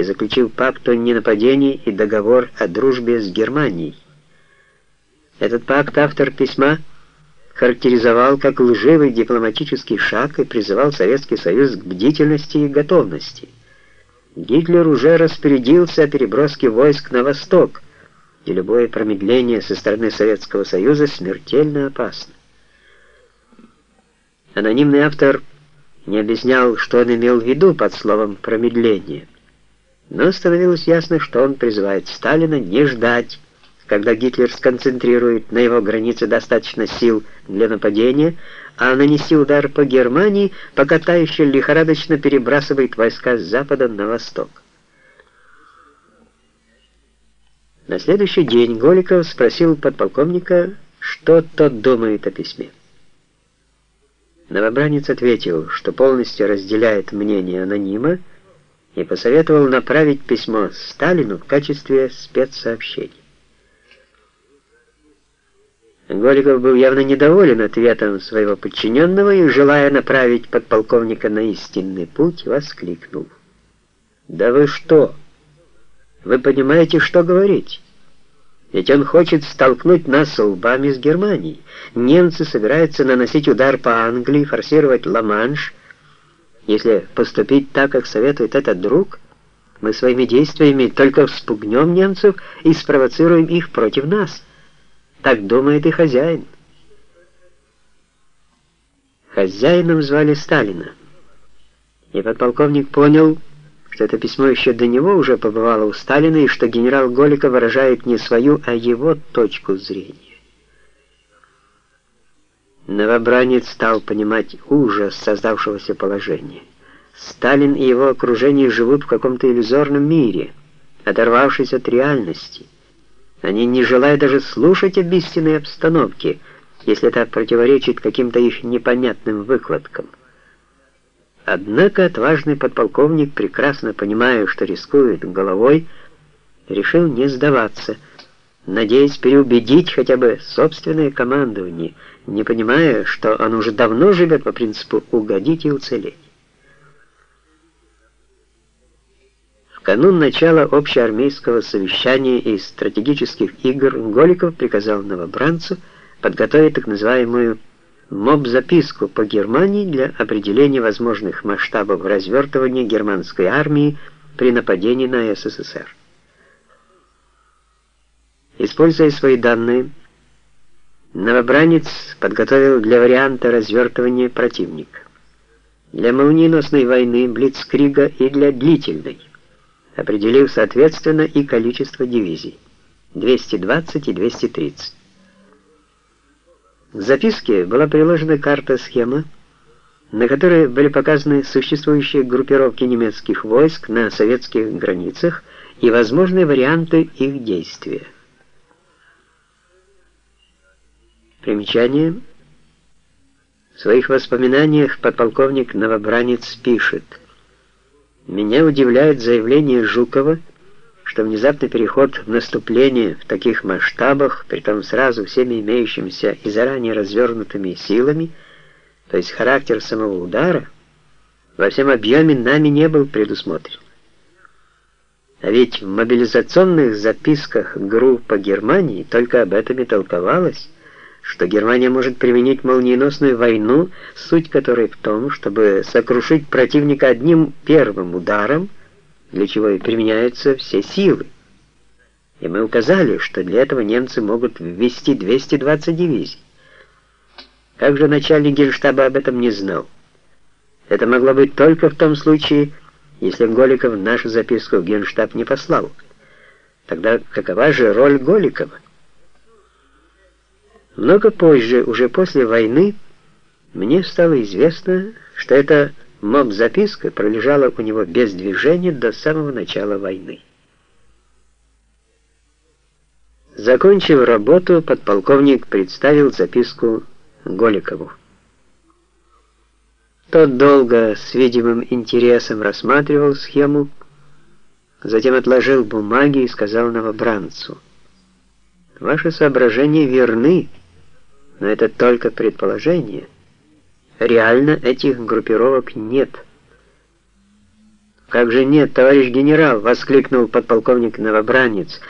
и заключил пакт о ненападении и договор о дружбе с Германией. Этот пакт автор письма характеризовал как лживый дипломатический шаг и призывал Советский Союз к бдительности и готовности. Гитлер уже распорядился о переброске войск на восток, и любое промедление со стороны Советского Союза смертельно опасно. Анонимный автор не объяснял, что он имел в виду под словом «промедление», но становилось ясно, что он призывает Сталина не ждать, когда Гитлер сконцентрирует на его границе достаточно сил для нападения, а нанести удар по Германии, пока та еще лихорадочно перебрасывает войска с запада на восток. На следующий день Голиков спросил подполковника, что тот думает о письме. Новобранец ответил, что полностью разделяет мнение анонима и посоветовал направить письмо Сталину в качестве спецсообщения. Голиков был явно недоволен ответом своего подчиненного и, желая направить подполковника на истинный путь, воскликнул. «Да вы что? Вы понимаете, что говорить? Ведь он хочет столкнуть нас лбами с Германией. Немцы собираются наносить удар по Англии, форсировать Ла-Манш. Если поступить так, как советует этот друг, мы своими действиями только вспугнем немцев и спровоцируем их против нас». Так думает и хозяин. Хозяином звали Сталина. И подполковник понял, что это письмо еще до него уже побывало у Сталина, и что генерал Голиков выражает не свою, а его точку зрения. Новобранец стал понимать ужас создавшегося положения. Сталин и его окружение живут в каком-то иллюзорном мире, оторвавшись от реальности. Они не желают даже слушать об истинной обстановке, если это противоречит каким-то их непонятным выкладкам. Однако отважный подполковник, прекрасно понимая, что рискует головой, решил не сдаваться, надеясь переубедить хотя бы собственное командование, не понимая, что он уже давно живет по принципу «угодить и уцелеть». канун начала общеармейского совещания и стратегических игр Голиков приказал новобранцу подготовить так называемую моб-записку по Германии для определения возможных масштабов развертывания германской армии при нападении на СССР. Используя свои данные, новобранец подготовил для варианта развертывания противника, для молниеносной войны, блицкрига и для длительной определив соответственно и количество дивизий 220 и 230. К записке была приложена карта-схема, на которой были показаны существующие группировки немецких войск на советских границах и возможные варианты их действия. Примечание. В своих воспоминаниях подполковник Новобранец пишет – меня удивляет заявление Жукова, что внезапный переход в наступление в таких масштабах, притом сразу всеми имеющимися и заранее развернутыми силами, то есть характер самого удара, во всем объеме нами не был предусмотрен. А ведь в мобилизационных записках ГРУ по Германии только об этом и толковалось, что Германия может применить молниеносную войну, суть которой в том, чтобы сокрушить противника одним первым ударом, для чего и применяются все силы. И мы указали, что для этого немцы могут ввести 220 дивизий. Как же начальник генштаба об этом не знал? Это могло быть только в том случае, если Голиков нашу записку в генштаб не послал. Тогда какова же роль Голикова? Много позже, уже после войны, мне стало известно, что эта моб-записка пролежала у него без движения до самого начала войны. Закончив работу, подполковник представил записку Голикову. Тот долго, с видимым интересом рассматривал схему, затем отложил бумаги и сказал новобранцу, «Ваши соображения верны, но это только предположение. Реально этих группировок нет. «Как же нет, товарищ генерал!» — воскликнул подполковник Новобранец.